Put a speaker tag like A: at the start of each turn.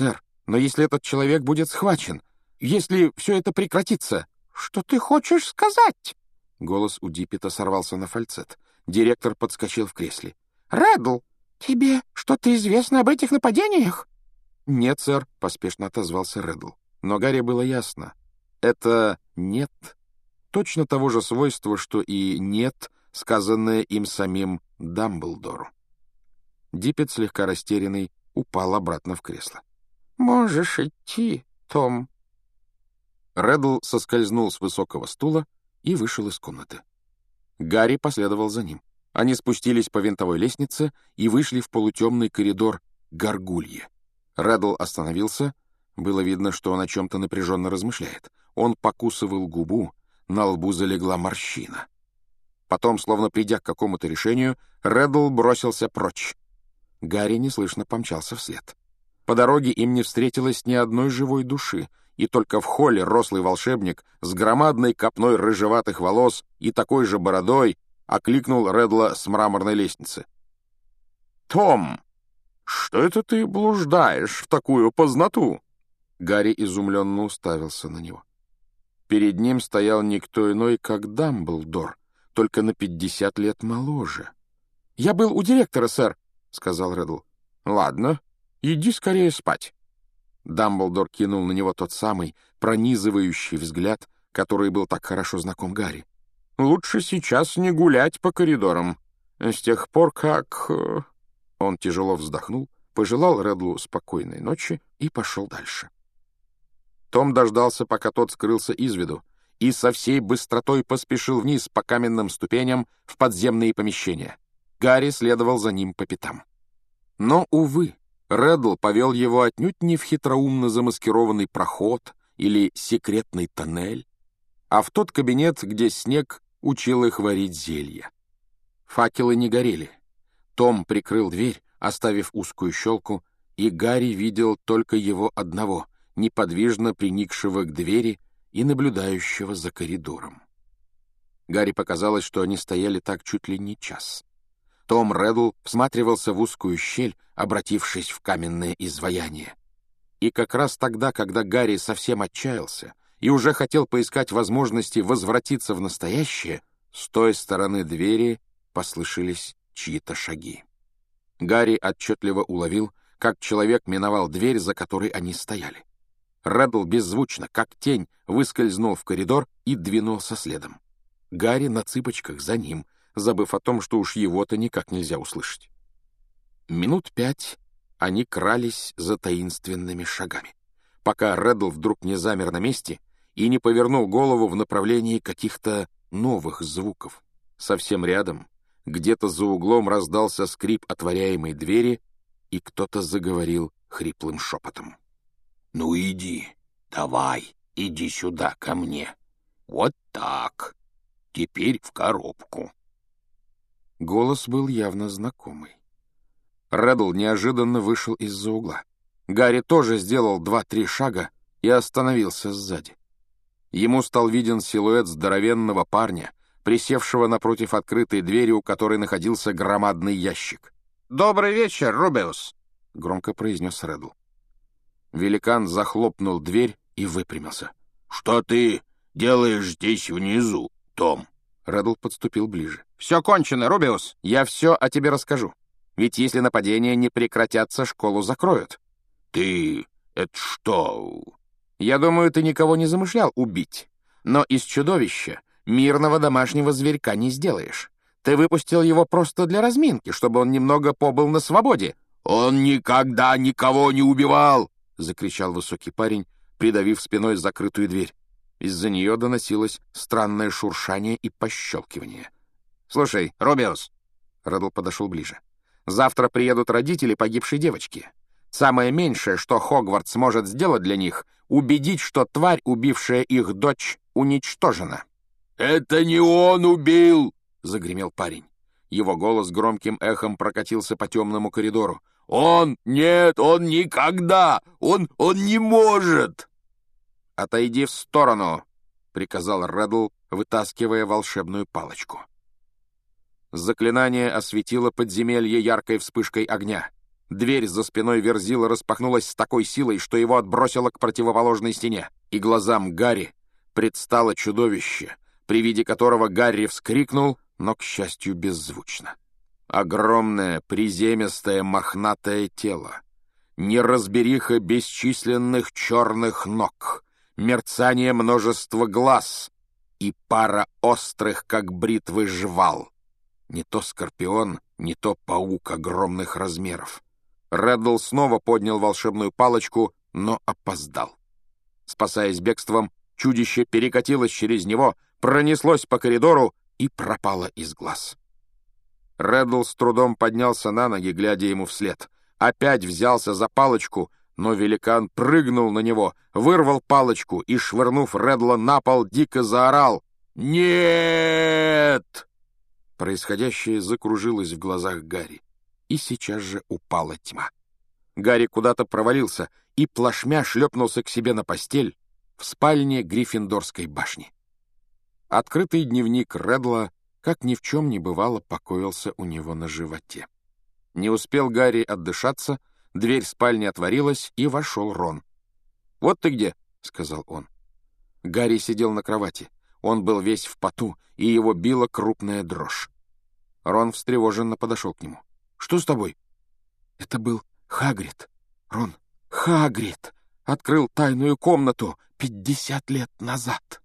A: сэр, но если этот человек будет схвачен, если все это прекратится...» «Что ты хочешь сказать?» Голос у Диппета сорвался на фальцет. Директор подскочил в кресле. «Реддл, тебе что-то известно об этих нападениях?» «Нет, сэр», — поспешно отозвался Реддл. Но Гарри было ясно. Это «нет» точно того же свойства, что и «нет», сказанное им самим Дамблдору. Диппет, слегка растерянный, упал обратно в кресло. «Можешь идти, Том». Реддл соскользнул с высокого стула и вышел из комнаты. Гарри последовал за ним. Они спустились по винтовой лестнице и вышли в полутемный коридор Гаргулье. Реддл остановился. Было видно, что он о чем-то напряженно размышляет. Он покусывал губу, на лбу залегла морщина. Потом, словно придя к какому-то решению, Реддл бросился прочь. Гарри неслышно помчался вслед. По дороге им не встретилось ни одной живой души, и только в холле рослый волшебник с громадной копной рыжеватых волос и такой же бородой окликнул Редла с мраморной лестницы. «Том, что это ты блуждаешь в такую познату?» Гарри изумленно уставился на него. Перед ним стоял никто иной, как Дамблдор, только на пятьдесят лет моложе. «Я был у директора, сэр», — сказал Редл. «Ладно, иди скорее спать». Дамблдор кинул на него тот самый пронизывающий взгляд, который был так хорошо знаком Гарри. «Лучше сейчас не гулять по коридорам. С тех пор, как...» э, Он тяжело вздохнул, пожелал Редлу спокойной ночи и пошел дальше. Том дождался, пока тот скрылся из виду, и со всей быстротой поспешил вниз по каменным ступеням в подземные помещения. Гарри следовал за ним по пятам. Но, увы, Реддл повел его отнюдь не в хитроумно замаскированный проход или секретный тоннель, а в тот кабинет, где снег учил их варить зелья. Факелы не горели. Том прикрыл дверь, оставив узкую щелку, и Гарри видел только его одного, неподвижно приникшего к двери и наблюдающего за коридором. Гарри показалось, что они стояли так чуть ли не час. Том Реддл всматривался в узкую щель, обратившись в каменное изваяние. И как раз тогда, когда Гарри совсем отчаялся и уже хотел поискать возможности возвратиться в настоящее, с той стороны двери послышались чьи-то шаги. Гарри отчетливо уловил, как человек миновал дверь, за которой они стояли. Реддл беззвучно, как тень, выскользнул в коридор и двинулся следом. Гарри на цыпочках за ним — забыв о том, что уж его-то никак нельзя услышать. Минут пять они крались за таинственными шагами, пока Реддл вдруг не замер на месте и не повернул голову в направлении каких-то новых звуков. Совсем рядом, где-то за углом раздался скрип отворяемой двери, и кто-то заговорил хриплым шепотом. «Ну иди, давай, иди сюда ко мне. Вот так. Теперь в коробку». Голос был явно знакомый. Реддл неожиданно вышел из-за угла. Гарри тоже сделал два-три шага и остановился сзади. Ему стал виден силуэт здоровенного парня, присевшего напротив открытой двери, у которой находился громадный ящик. «Добрый вечер, Рубеус!» — громко произнес Реддл. Великан захлопнул дверь и выпрямился. «Что ты делаешь здесь внизу, Том?» Реддл подступил ближе. «Все кончено, Рубиус. Я все о тебе расскажу. Ведь если нападения не прекратятся, школу закроют». «Ты... это что?» «Я думаю, ты никого не замышлял убить. Но из чудовища мирного домашнего зверька не сделаешь. Ты выпустил его просто для разминки, чтобы он немного побыл на свободе». «Он никогда никого не убивал!» — закричал высокий парень, придавив спиной закрытую дверь. Из-за нее доносилось странное шуршание и пощелкивание. «Слушай, Робиус!» Реддл подошел ближе. «Завтра приедут родители погибшей девочки. Самое меньшее, что Хогвартс может сделать для них, убедить, что тварь, убившая их дочь, уничтожена». «Это не он убил!» — загремел парень. Его голос громким эхом прокатился по темному коридору. «Он! Нет, он никогда! Он... он не может!» «Отойди в сторону!» — приказал Реддл, вытаскивая волшебную палочку. Заклинание осветило подземелье яркой вспышкой огня. Дверь за спиной Верзила распахнулась с такой силой, что его отбросило к противоположной стене, и глазам Гарри предстало чудовище, при виде которого Гарри вскрикнул, но, к счастью, беззвучно. Огромное, приземистое, мохнатое тело, неразбериха бесчисленных черных ног, мерцание множества глаз и пара острых, как бритвы, жвал. Не то скорпион, не то паук огромных размеров. Реддл снова поднял волшебную палочку, но опоздал. Спасаясь бегством, чудище перекатилось через него, пронеслось по коридору и пропало из глаз. Реддл с трудом поднялся на ноги, глядя ему вслед. Опять взялся за палочку, но великан прыгнул на него, вырвал палочку и, швырнув Реддла на пол, дико заорал «Нет!». Происходящее закружилось в глазах Гарри и сейчас же упала тьма. Гарри куда-то провалился и плашмя шлепнулся к себе на постель в спальне Гриффиндорской башни. Открытый дневник Редла, как ни в чем не бывало, покоился у него на животе. Не успел Гарри отдышаться, дверь спальни отворилась, и вошел Рон. «Вот ты где!» — сказал он. Гарри сидел на кровати. Он был весь в поту, и его била крупная дрожь. Рон встревоженно подошел к нему. Что с тобой?» «Это был Хагрид. Рон, Хагрид открыл тайную комнату пятьдесят лет назад».